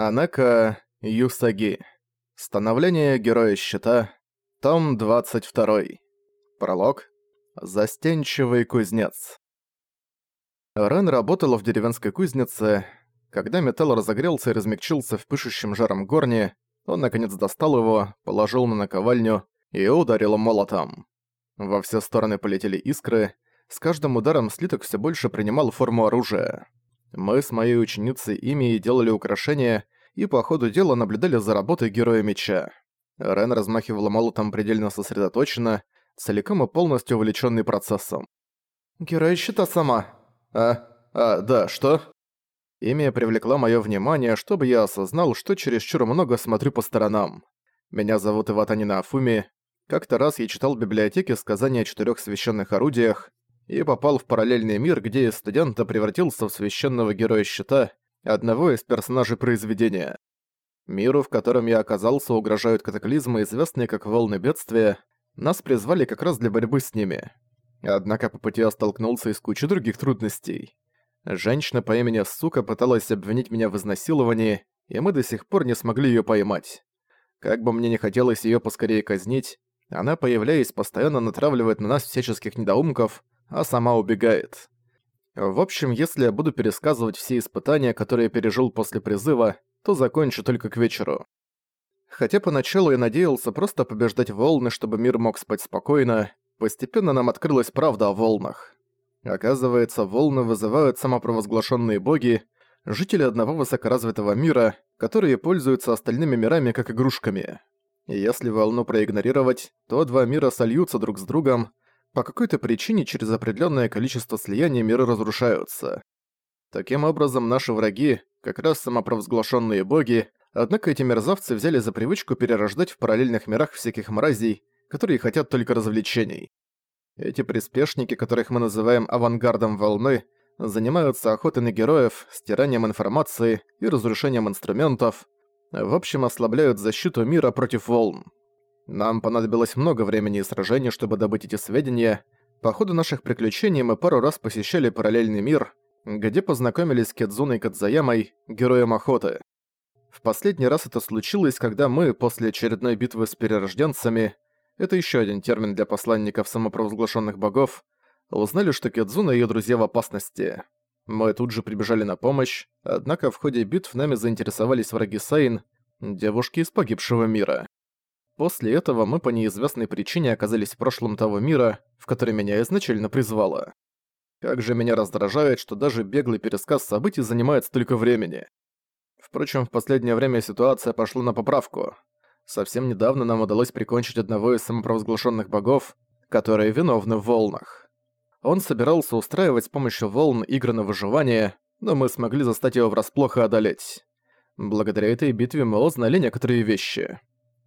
Анака Юсаги. Становление Героя Щита. Том 22. Пролог. Застенчивый кузнец. Рен работала в деревенской кузнице. Когда металл разогрелся и размягчился в пышущем жаром горне, он наконец достал его, положил на наковальню и ударил молотом. Во все стороны полетели искры, с каждым ударом слиток все больше принимал форму оружия. Мы с моей ученицей ими и делали украшения, и по ходу дела наблюдали за работой Героя Меча. Рен размахивала молотом предельно сосредоточенно, целиком и полностью увлечённый процессом. «Герой щита сама». «А? А, да, что?» Имя привлекла моё внимание, чтобы я осознал, что чересчур много смотрю по сторонам. Меня зовут Иватанина Афуми. Как-то раз я читал в библиотеке сказания о четырёх священных орудиях, и попал в параллельный мир, где из студента превратился в священного героя щита, одного из персонажей произведения. Миру, в котором я оказался, угрожают катаклизмы, известные как волны бедствия. Нас призвали как раз для борьбы с ними. Однако по пути я столкнулся и с кучей других трудностей. Женщина по имени Сука пыталась обвинить меня в изнасиловании, и мы до сих пор не смогли её поймать. Как бы мне не хотелось её поскорее казнить, она, появляясь, постоянно натравливает на нас всяческих недоумков, а сама убегает. В общем, если я буду пересказывать все испытания, которые я пережил после призыва, то закончу только к вечеру. Хотя поначалу я надеялся просто побеждать волны, чтобы мир мог спать спокойно, постепенно нам открылась правда о волнах. Оказывается, волны вызывают самопровозглашенные боги, жители одного высокоразвитого мира, которые пользуются остальными мирами как игрушками. И если волну проигнорировать, то два мира сольются друг с другом, по какой-то причине через определенное количество слияний миры разрушаются. Таким образом, наши враги, как раз самопровозглашенные боги, однако эти мерзавцы взяли за привычку перерождать в параллельных мирах всяких мразей, которые хотят только развлечений. Эти приспешники, которых мы называем авангардом волны, занимаются охотой на героев, стиранием информации и разрушением инструментов, в общем, ослабляют защиту мира против волн. Нам понадобилось много времени и сражений, чтобы добыть эти сведения. По ходу наших приключений мы пару раз посещали параллельный мир, где познакомились с Кедзуной Кадзаямой, героем охоты. В последний раз это случилось, когда мы, после очередной битвы с перерожденцами, это еще один термин для посланников самопровозглашенных богов, узнали, что Кедзуна и ее друзья в опасности. Мы тут же прибежали на помощь, однако в ходе битв нами заинтересовались враги Сайн, девушки из погибшего мира. После этого мы по неизвестной причине оказались в прошлом того мира, в который меня изначально призвало. Как же меня раздражает, что даже беглый пересказ событий занимает столько времени. Впрочем, в последнее время ситуация пошла на поправку. Совсем недавно нам удалось прикончить одного из самопровозглашенных богов, которые виновны в волнах. Он собирался устраивать с помощью волн игры на выживание, но мы смогли застать его врасплох и одолеть. Благодаря этой битве мы узнали некоторые вещи.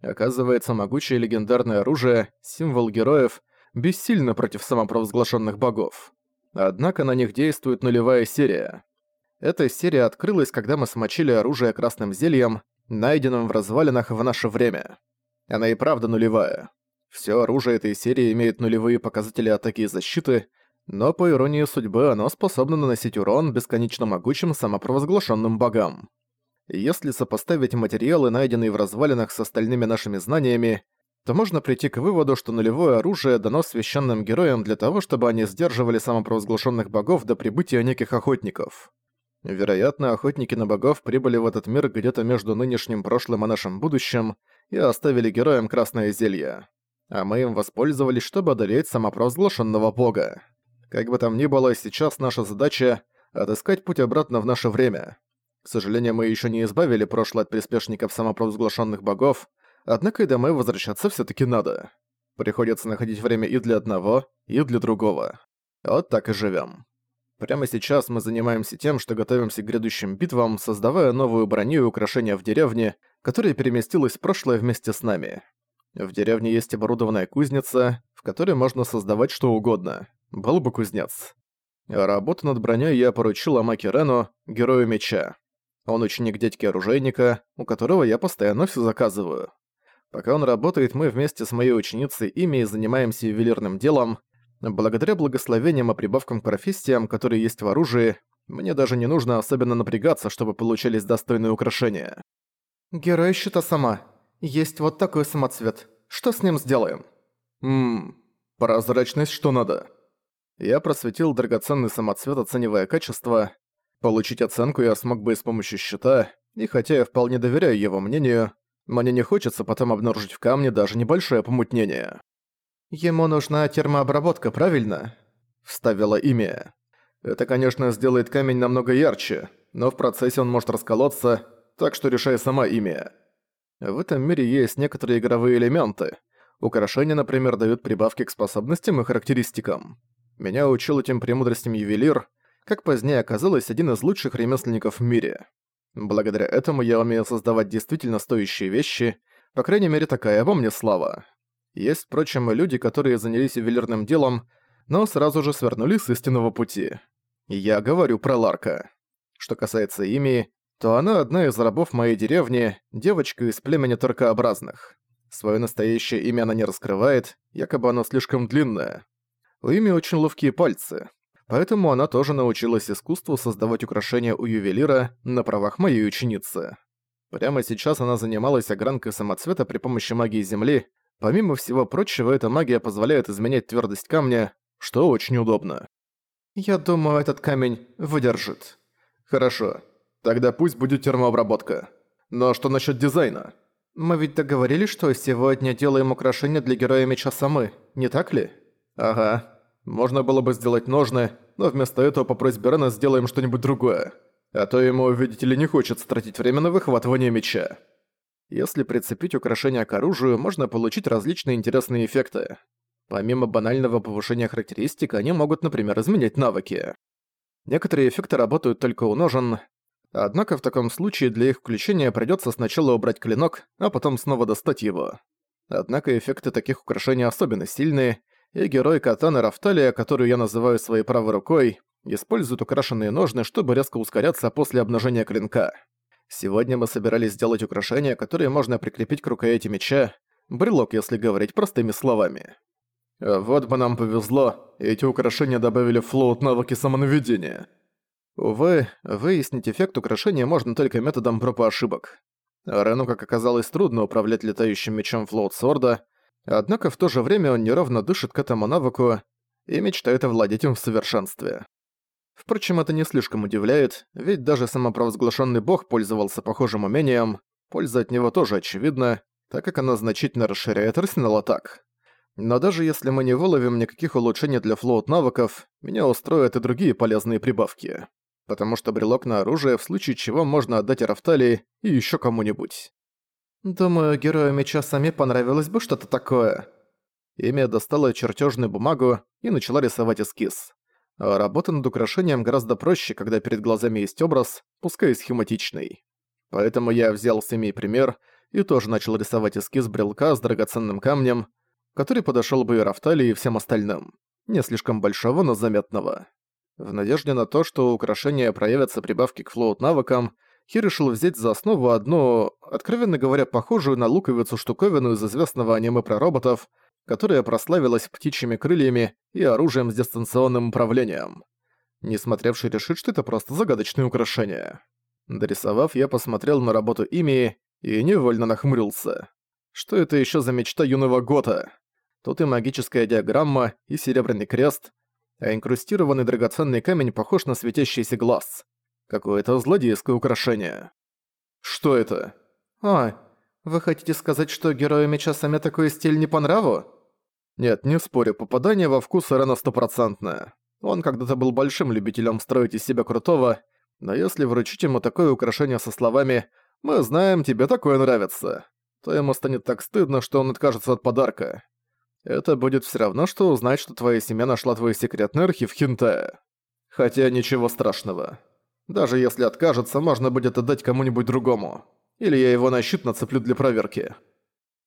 Оказывается, могучее легендарное оружие, символ героев, бессильно против самопровозглашенных богов. Однако на них действует нулевая серия. Эта серия открылась, когда мы смочили оружие красным зельем, найденным в развалинах в наше время. Она и правда нулевая. Всё оружие этой серии имеет нулевые показатели атаки и защиты, но по иронии судьбы оно способно наносить урон бесконечно могучим самопровозглашенным богам. Если сопоставить материалы, найденные в развалинах с остальными нашими знаниями, то можно прийти к выводу, что нулевое оружие дано священным героям для того, чтобы они сдерживали самопровозглашенных богов до прибытия неких охотников. Вероятно, охотники на богов прибыли в этот мир где-то между нынешним прошлым и нашим будущим и оставили героям красное зелье. А мы им воспользовались, чтобы одолеть самопровозглашенного бога. Как бы там ни было, сейчас наша задача — отыскать путь обратно в наше время. К сожалению, мы еще не избавили прошлое от приспешников самопровозглашенных богов, однако и домой возвращаться все таки надо. Приходится находить время и для одного, и для другого. Вот так и живем. Прямо сейчас мы занимаемся тем, что готовимся к грядущим битвам, создавая новую броню и украшения в деревне, которая переместилась в прошлое вместе с нами. В деревне есть оборудованная кузница, в которой можно создавать что угодно. Был бы кузнец. Работу над броней я поручил Амаки Рену, герою меча. Он ученик дядьки-оружейника, у которого я постоянно все заказываю. Пока он работает, мы вместе с моей ученицей ими занимаемся ювелирным делом. Благодаря благословениям и прибавкам к профессиям, которые есть в оружии, Мне даже не нужно особенно напрягаться, чтобы получались достойные украшения. Герой щита сама. Есть вот такой самоцвет. Что с ним сделаем? Ммм, прозрачность что надо. Я просветил драгоценный самоцвет, оценивая качество. Получить оценку я смог бы и с помощью щита, и хотя я вполне доверяю его мнению, мне не хочется потом обнаружить в камне даже небольшое помутнение. «Ему нужна термообработка, правильно?» – вставила имя. «Это, конечно, сделает камень намного ярче, но в процессе он может расколоться, так что решай сама имя. В этом мире есть некоторые игровые элементы. Украшения, например, дают прибавки к способностям и характеристикам. Меня учил этим премудростям ювелир, как позднее оказалось, один из лучших ремесленников в мире. Благодаря этому я умею создавать действительно стоящие вещи, по крайней мере такая во мне слава. Есть, впрочем, и люди, которые занялись ювелирным делом, но сразу же свернули с истинного пути. Я говорю про Ларка. Что касается ими, то она одна из рабов моей деревни, девочка из племени торкообразных. Своё настоящее имя она не раскрывает, якобы оно слишком длинное. У Ими очень ловкие пальцы, поэтому она тоже научилась искусству создавать украшения у ювелира на правах моей ученицы. Прямо сейчас она занималась огранкой самоцвета при помощи магии Земли. Помимо всего прочего, эта магия позволяет изменять твердость камня, что очень удобно. «Я думаю, этот камень выдержит». «Хорошо. Тогда пусть будет термообработка. Но что насчет дизайна?» «Мы ведь договорились, что сегодня делаем украшения для героя Меча Самы, не так ли?» «Ага. Можно было бы сделать ножны, но вместо этого по просьбе Рена сделаем что-нибудь другое. А то ему, видите ли, не хочется тратить время на выхватывание меча. Если прицепить украшения к оружию, можно получить различные интересные эффекты. Помимо банального повышения характеристик, они могут, например, изменять навыки. Некоторые эффекты работают только у ножен, однако в таком случае для их включения придётся сначала убрать клинок, а потом снова достать его. Однако эффекты таких украшений особенно сильные, и герой Катаны Рафталия, которую я называю своей правой рукой, использует украшенные ножны, чтобы резко ускоряться после обнажения клинка. Сегодня мы собирались сделать украшения, которые можно прикрепить к рукояти меча, брелок, если говорить простыми словами. Вот бы нам повезло, эти украшения добавили в флоут навыки самонаведения. Увы, выяснить эффект украшения можно только методом проб и ошибок. Рену, как оказалось, трудно управлять летающим мечом флоут Сорда, Однако в то же время он неровно дышит к этому навыку и мечтает овладеть им в совершенстве. Впрочем, это не слишком удивляет, ведь даже самопровозглашенный бог пользовался похожим умением, польза от него тоже очевидна, так как она значительно расширяет арсенал атак. Но даже если мы не выловим никаких улучшений для флоут навыков, меня устроят и другие полезные прибавки. Потому что брелок на оружие, в случае чего можно отдать Рафталии и еще кому-нибудь. «Думаю, герою меча сами понравилось бы что-то такое». Имя достала чертежную бумагу и начала рисовать эскиз. А работа над украшением гораздо проще, когда перед глазами есть образ, пускай и схематичный. Поэтому я взял с Ими пример и тоже начал рисовать эскиз брелка с драгоценным камнем, который подошел бы и Рафтали, и всем остальным. Не слишком большого, но заметного. В надежде на то, что украшения проявятся прибавки к флоут навыкам, Хи решил взять за основу одну, откровенно говоря, похожую на луковицу штуковину из известного аниме про роботов, которая прославилась птичьими крыльями и оружием с дистанционным управлением. Несмотревший решит, что это просто загадочное украшение. Дорисовав, я посмотрел на работу ими и невольно нахмурился. Что это еще за мечта юного Гота? Тут и магическая диаграмма, и серебряный крест, а инкрустированный драгоценный камень похож на светящийся глаз. Какое-то злодейское украшение. Что это? А, вы хотите сказать, что герою меча сами такой стиль не по нраву? Нет, не спорю, попадание во вкус Рена стопроцентное. Он когда-то был большим любителем строить из себя крутого, но если вручить ему такое украшение со словами «Мы знаем, тебе такое нравится», то ему станет так стыдно, что он откажется от подарка. Это будет все равно, что узнать, что твоя семья нашла твой секретный архив Хинтая. Хотя ничего страшного. Даже если откажется, можно будет отдать кому-нибудь другому. Или я его на щит нацеплю для проверки.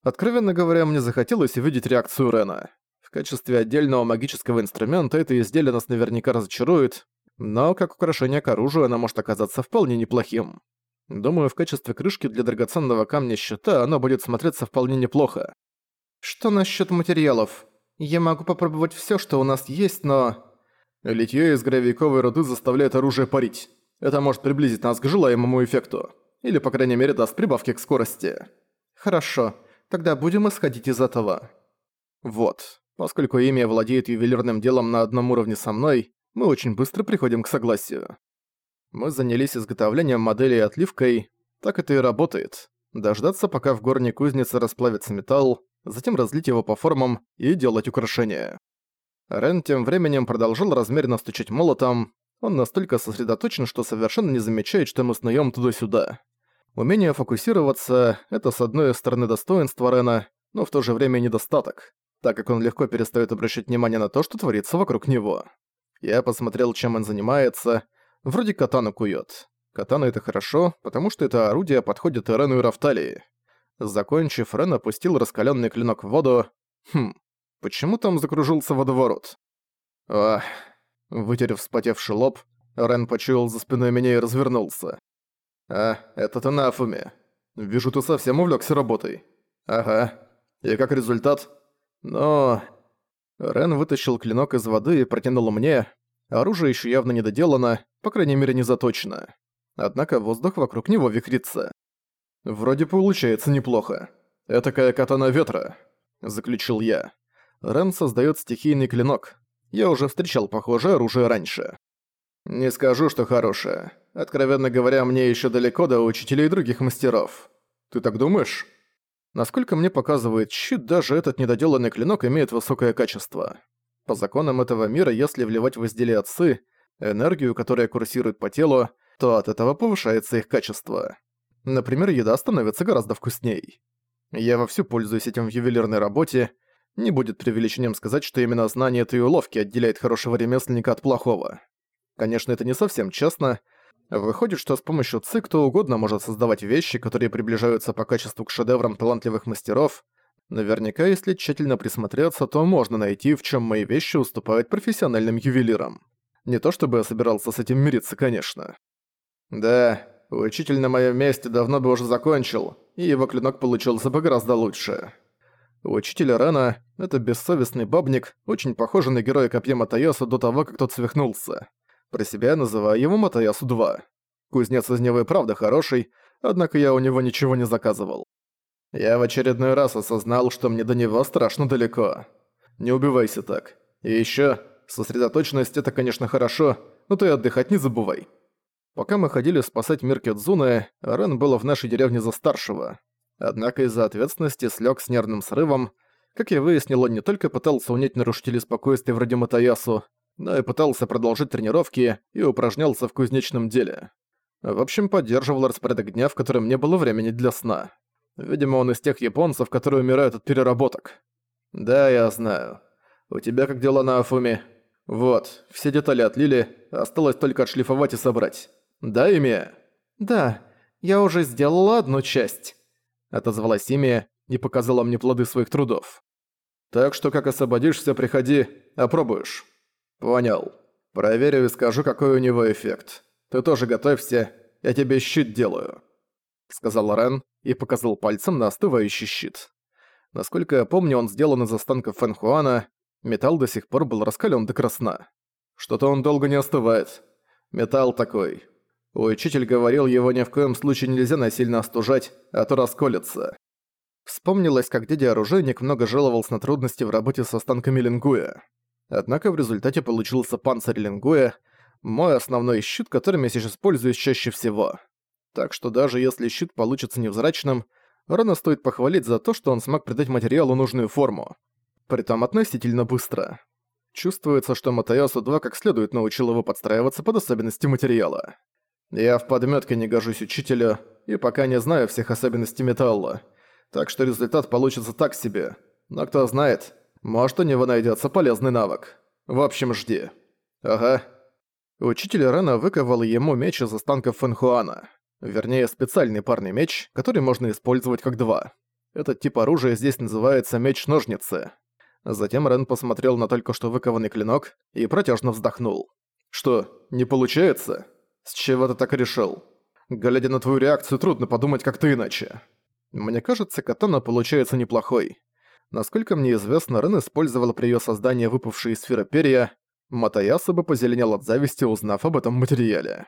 Откровенно говоря, мне захотелось увидеть реакцию Рена. В качестве отдельного магического инструмента это изделие нас наверняка разочарует, но как украшение к оружию оно может оказаться вполне неплохим. Думаю, в качестве крышки для драгоценного камня щита оно будет смотреться вполне неплохо. Что насчет материалов? Я могу попробовать все, что у нас есть, но... Литье из гравийковой руды заставляет оружие парить. Это может приблизить нас к желаемому эффекту. Или, по крайней мере, даст прибавки к скорости. Хорошо, тогда будем исходить из этого. Вот. Поскольку имя владеет ювелирным делом на одном уровне со мной, мы очень быстро приходим к согласию. Мы занялись изготовлением модели и отливкой. Так это и работает. Дождаться, пока в горней кузнице расплавится металл, затем разлить его по формам и делать украшения. Рен тем временем продолжил размеренно стучать молотом. Он настолько сосредоточен, что совершенно не замечает, что мы снуем туда-сюда. Умение фокусироваться — это с одной стороны достоинство Рена, но в то же время недостаток, так как он легко перестает обращать внимание на то, что творится вокруг него. Я посмотрел, чем он занимается. Вроде катану кует. Катана — это хорошо, потому что это орудие подходит Ирену и Рафталии. Закончив, Рен опустил раскаленный клинок в воду. Хм, почему там закружился водоворот? Ах, вытерев вспотевший лоб, Рен почуял за спиной меня и развернулся. «А, это ты на Афуме. Вижу, ты совсем увлекся работой». «Ага. И как результат?» «Но...» Рен вытащил клинок из воды и протянул мне. Оружие еще явно не доделано, по крайней мере не заточено. Однако воздух вокруг него вихрится. «Вроде получается неплохо. Этакая катана ветра», — заключил я. Рен создает стихийный клинок. Я уже встречал похожее оружие раньше. «Не скажу, что хорошее. Откровенно говоря, мне еще далеко до учителей других мастеров. Ты так думаешь?» Насколько мне показывает щит, даже этот недоделанный клинок имеет высокое качество. По законам этого мира, если вливать в изделия отцы энергию, которая курсирует по телу, то от этого повышается их качество. Например, еда становится гораздо вкусней. Я вовсю пользуюсь этим в ювелирной работе. Не будет преувеличением сказать, что именно знание этой уловки отделяет хорошего ремесленника от плохого. Конечно, это не совсем честно. Выходит, что с помощью ЦИ кто угодно может создавать вещи, которые приближаются по качеству к шедеврам талантливых мастеров. Наверняка, если тщательно присмотреться, то можно найти, в чем мои вещи уступают профессиональным ювелирам. Не то чтобы я собирался с этим мириться, конечно. Да, учитель на моем месте давно бы уже закончил, и его клинок получился бы гораздо лучше. Учитель Рена — это бессовестный бабник, очень похожий на героя копья Матаясу до того, как тот свихнулся. Про себя я называю его Матаясу-2. Кузнец из него и правда хороший, однако я у него ничего не заказывал. Я в очередной раз осознал, что мне до него страшно далеко. Не убивайся так. И ещё, сосредоточенность — это, конечно, хорошо, но ты отдыхать не забывай. Пока мы ходили спасать мир Кедзуны, Рен был в нашей деревне за старшего. Однако из-за ответственности слег с нервным срывом. Как я выяснил, он не только пытался унять нарушителей спокойствия вроде Матаясу, но и пытался продолжить тренировки и упражнялся в кузнечном деле. В общем, поддерживал распорядок дня, в котором не было времени для сна. Видимо, он из тех японцев, которые умирают от переработок. Да, я знаю. У тебя как дела на Афуме? Вот, все детали отлили, осталось только отшлифовать и собрать. «Да, Имия?» «Да, я уже сделала одну часть», — отозвалась Имия и показала мне плоды своих трудов. «Так что как освободишься, приходи, опробуешь». «Понял. Проверю и скажу, какой у него эффект. Ты тоже готовься, я тебе щит делаю», — сказал Рен и показал пальцем на остывающий щит. Насколько я помню, он сделан из останков Фэнхуана, металл до сих пор был раскален до красна. Что-то он долго не остывает. Металл такой, Учитель говорил, его ни в коем случае нельзя насильно остужать, а то расколется. Вспомнилось, как дядя-оружейник много жаловался на трудности в работе с останками лингуя. Однако в результате получился панцирь лингуя, мой основной щит, которым я сейчас пользуюсь чаще всего. Так что даже если щит получится невзрачным, рано стоит похвалить за то, что он смог придать материалу нужную форму. Притом относительно быстро. Чувствуется, что Матаясу 2 как следует научил его подстраиваться под особенности материала. Я в подметке не гожусь учителю, и пока не знаю всех особенностей металла. Так что результат получится так себе. Но кто знает, может у него найдется полезный навык. В общем, жди. Ага. Учитель Рена выковал ему меч из останков Фэнхуана. Вернее, специальный парный меч, который можно использовать как два. Этот тип оружия здесь называется меч-ножницы. Затем Рен посмотрел на только что выкованный клинок и протяжно вздохнул. «Что, не получается?» «С чего ты так решил? Глядя на твою реакцию, трудно подумать как-то иначе. Мне кажется, катана получается неплохой. Насколько мне известно, Рен использовал при её создании выпавшие из сферы перья. Матаяса бы позеленел от зависти, узнав об этом материале.